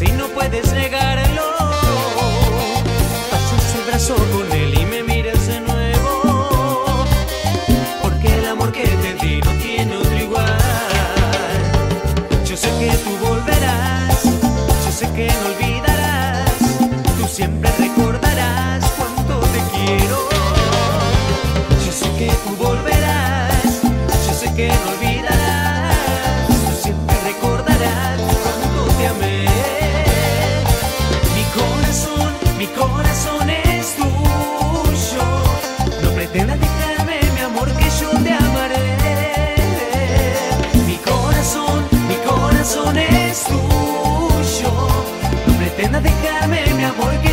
Si no puedes dejarme mi amor